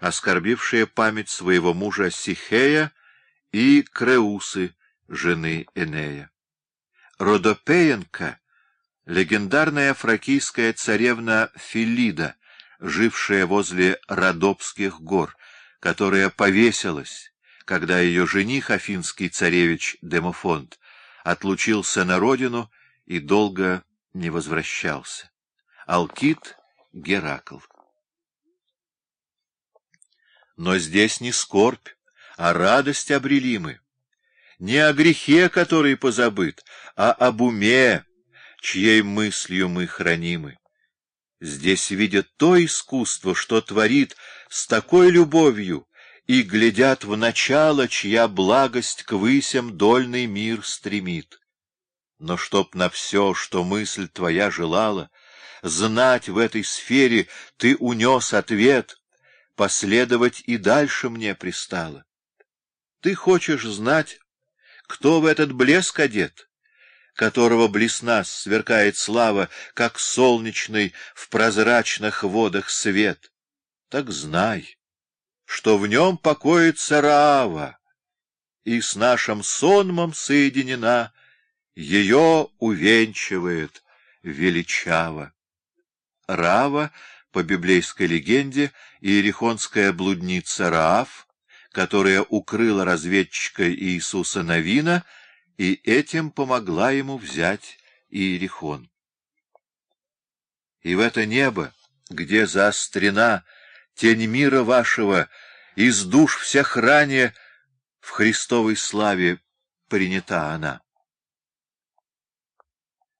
оскорбившая память своего мужа Сихея и Креусы, жены Энея. Родопеенко — легендарная фракийская царевна Филида, жившая возле Родопских гор, которая повесилась, когда ее жених, афинский царевич Демофонт, отлучился на родину и долго не возвращался. Алкит Геракл. Но здесь не скорбь, а радость обрели мы. Не о грехе, который позабыт, а об уме, чьей мыслью мы хранимы. Здесь видят то искусство, что творит с такой любовью, и глядят в начало, чья благость к высям дольный мир стремит. Но чтоб на все, что мысль твоя желала, знать в этой сфере ты унес ответ, последовать и дальше мне пристало. Ты хочешь знать, кто в этот блеск одет, которого блесна сверкает слава, как солнечный в прозрачных водах свет? Так знай, что в нем покоится Раава, и с нашим сонмом соединена, ее увенчивает величаво. Рава, по библейской легенде, иерихонская блудница Раав, которая укрыла разведчика Иисуса Навина и этим помогла ему взять Иерихон. И в это небо, где заострена тень мира вашего, из душ всех ранее в Христовой славе принята она.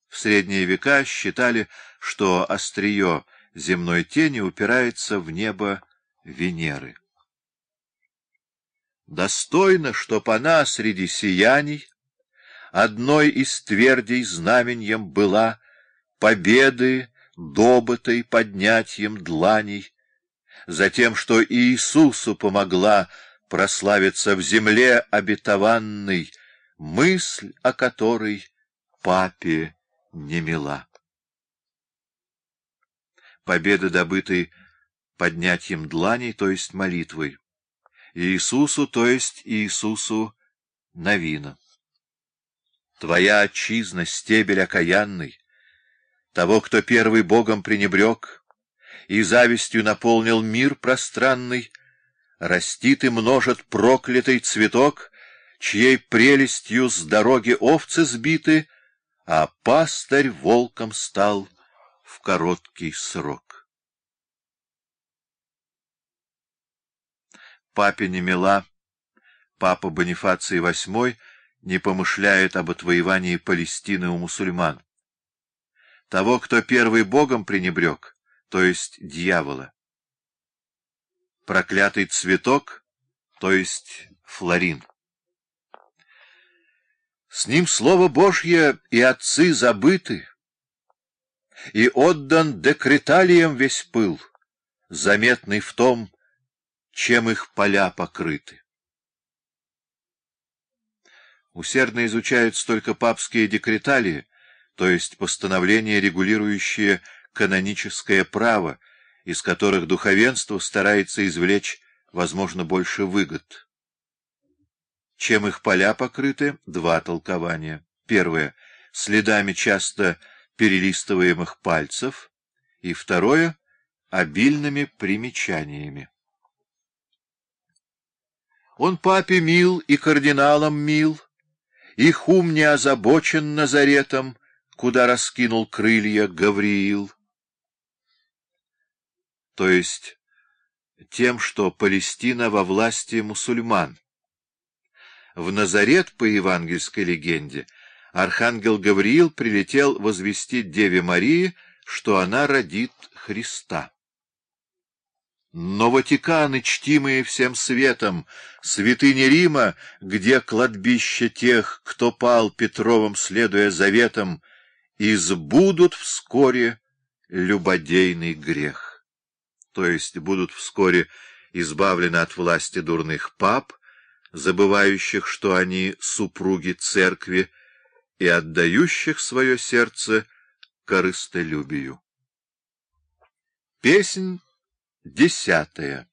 В средние века считали, что острие земной тени упирается в небо Венеры. Достойно, чтоб она среди сияний одной из твердей знаменьем была победы, добытой поднятием дланей, за тем, что Иисусу помогла прославиться в земле обетованной, мысль о которой папе не мила. Победа, добытой поднятием дланей, то есть молитвой. Иисусу, то есть Иисусу Новина. Твоя отчизна, стебель окаянный, того, кто первый Богом пренебрег и завистью наполнил мир пространный, растит и множит проклятый цветок, чьей прелестью с дороги овцы сбиты — а пастырь волком стал в короткий срок. Папе Немела, папа Бонифаций VIII, не помышляет об отвоевании Палестины у мусульман. Того, кто первый богом пренебрег, то есть дьявола. Проклятый цветок, то есть флорин. С ним Слово Божье и отцы забыты, и отдан декреталиям весь пыл, заметный в том, чем их поля покрыты. Усердно изучаются только папские декреталии, то есть постановления, регулирующие каноническое право, из которых духовенство старается извлечь, возможно, больше выгод. Чем их поля покрыты? Два толкования. Первое — следами часто перелистываемых пальцев, и второе — обильными примечаниями. Он папе мил и кардиналам мил, их ум не озабочен Назаретом, куда раскинул крылья Гавриил. То есть тем, что Палестина во власти мусульман. В Назарет, по евангельской легенде, архангел Гавриил прилетел возвестить Деве Марии, что она родит Христа. Но Ватиканы, чтимые всем светом, святыни Рима, где кладбище тех, кто пал Петровым, следуя заветам, избудут вскоре любодейный грех. То есть будут вскоре избавлены от власти дурных пап, забывающих, что они супруги церкви, и отдающих свое сердце корыстолюбию. Песнь десятая